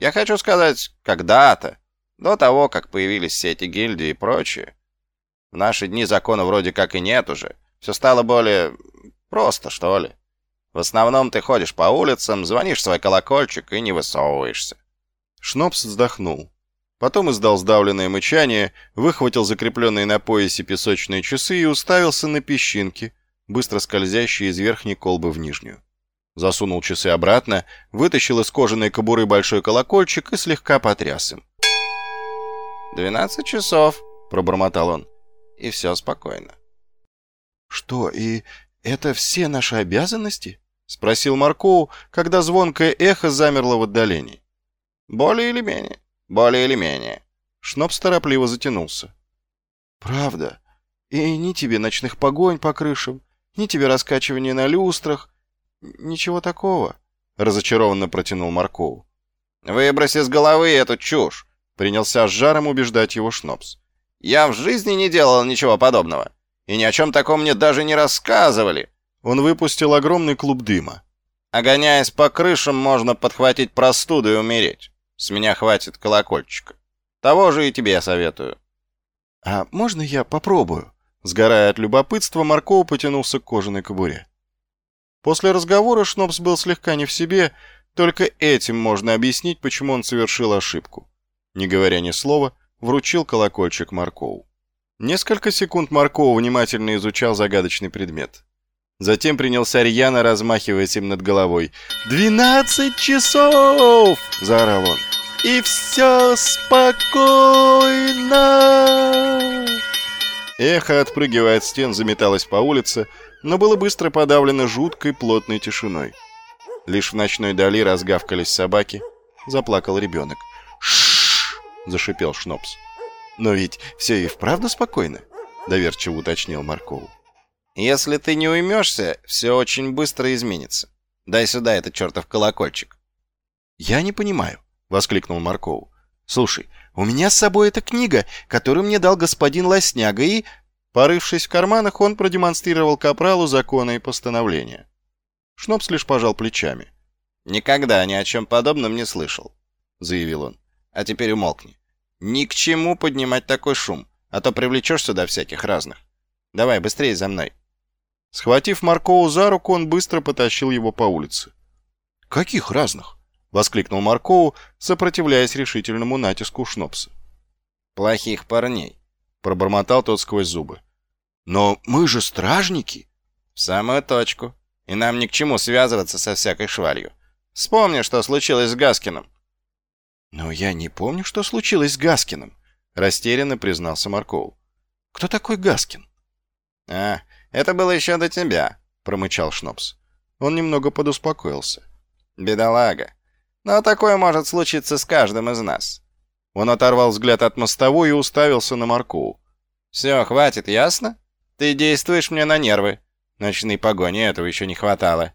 Я хочу сказать, когда-то, до того, как появились все эти гильдии и прочее. В наши дни закона вроде как и нет уже. Все стало более просто, что ли. В основном ты ходишь по улицам, звонишь свой колокольчик и не высовываешься. Шнопс вздохнул. Потом издал сдавленное мычание, выхватил закрепленные на поясе песочные часы и уставился на песчинки, быстро скользящие из верхней колбы в нижнюю. Засунул часы обратно, вытащил из кожаной кобуры большой колокольчик и слегка потряс им. «Двенадцать часов», — пробормотал он, — «и все спокойно». «Что, и это все наши обязанности?» — спросил Маркоу, когда звонкое эхо замерло в отдалении. «Более или менее, более или менее». Шнопс торопливо затянулся. «Правда. И ни тебе ночных погонь по крышам, ни тебе раскачивания на люстрах. Ничего такого», — разочарованно протянул Маркоу. «Выбрось из головы эту чушь. Принялся с жаром убеждать его Шнопс. «Я в жизни не делал ничего подобного. И ни о чем таком мне даже не рассказывали». Он выпустил огромный клуб дыма. «Огоняясь по крышам, можно подхватить простуду и умереть. С меня хватит колокольчика. Того же и тебе советую». «А можно я попробую?» Сгорая от любопытства, Марков потянулся к кожаной кобуре. После разговора Шнопс был слегка не в себе, только этим можно объяснить, почему он совершил ошибку не говоря ни слова, вручил колокольчик Маркову. Несколько секунд Марков внимательно изучал загадочный предмет. Затем принялся рьяно размахивать им над головой. «Двенадцать часов!» — заорал он. «И все спокойно!» Эхо, отпрыгивая от стен, заметалось по улице, но было быстро подавлено жуткой плотной тишиной. Лишь в ночной дали разгавкались собаки, заплакал ребенок. «Ш — зашипел Шнопс. «Но ведь все и вправду спокойно», — доверчиво уточнил Марков. «Если ты не уймешься, все очень быстро изменится. Дай сюда этот чертов колокольчик». «Я не понимаю», — воскликнул Марков. «Слушай, у меня с собой эта книга, которую мне дал господин Лосняга, и...» Порывшись в карманах, он продемонстрировал капралу законы и постановления. Шнопс лишь пожал плечами. «Никогда ни о чем подобном не слышал», — заявил он. А теперь умолкни. Ни к чему поднимать такой шум, а то привлечешь сюда всяких разных. Давай, быстрее за мной. Схватив Маркову за руку, он быстро потащил его по улице. «Каких разных?» — воскликнул Маркову, сопротивляясь решительному натиску Шнопса. «Плохих парней», — пробормотал тот сквозь зубы. «Но мы же стражники!» «В самую точку. И нам ни к чему связываться со всякой швалью. Вспомни, что случилось с Гаскиным. «Но я не помню, что случилось с Гаскиным», — растерянно признался Марков. «Кто такой Гаскин?» «А, это было еще до тебя», — промычал Шнопс. Он немного подуспокоился. «Бедолага. Но такое может случиться с каждым из нас». Он оторвал взгляд от мостовой и уставился на Маркову. «Все, хватит, ясно? Ты действуешь мне на нервы. Ночной погони этого еще не хватало».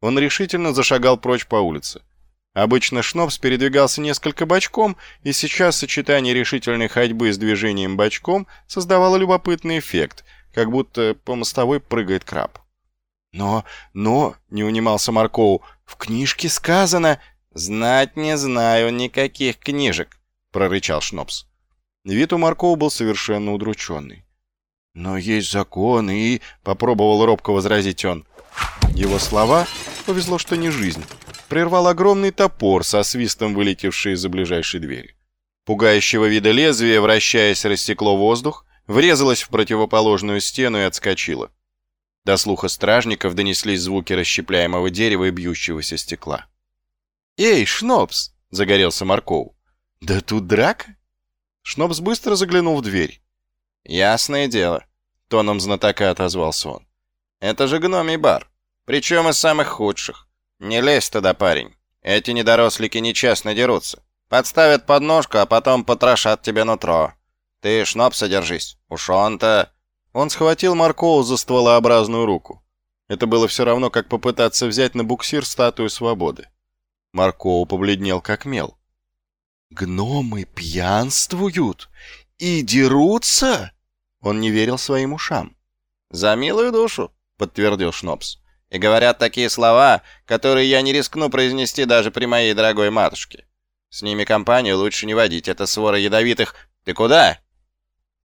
Он решительно зашагал прочь по улице. Обычно Шнопс передвигался несколько бочком, и сейчас сочетание решительной ходьбы с движением бочком создавало любопытный эффект, как будто по мостовой прыгает краб. «Но, но», — не унимался Маркоу, — «в книжке сказано...» «Знать не знаю никаких книжек», — прорычал Шнопс. Вид у Маркова был совершенно удрученный. «Но есть законы и...» — попробовал робко возразить он. Его слова «повезло, что не жизнь» прервал огромный топор со свистом вылетевший из-за ближайшей двери. Пугающего вида лезвие, вращаясь, растекло воздух, врезалось в противоположную стену и отскочило. До слуха стражников донеслись звуки расщепляемого дерева и бьющегося стекла. «Эй, Шнопс!» — загорелся Марков. «Да тут драка?» Шнопс быстро заглянул в дверь. «Ясное дело», — тоном знатока отозвался он. «Это же гномий бар, причем из самых худших. «Не лезь туда, парень. Эти недорослики нечестно дерутся. Подставят подножку, а потом потрошат тебе нутро. Ты шноп содержись. Уж он-то...» Он схватил Маркову за стволообразную руку. Это было все равно, как попытаться взять на буксир статую свободы. Маркоу побледнел, как мел. «Гномы пьянствуют и дерутся?» Он не верил своим ушам. «За милую душу», — подтвердил Шнопс и говорят такие слова, которые я не рискну произнести даже при моей дорогой матушке. С ними компанию лучше не водить, это свора ядовитых... Ты куда?»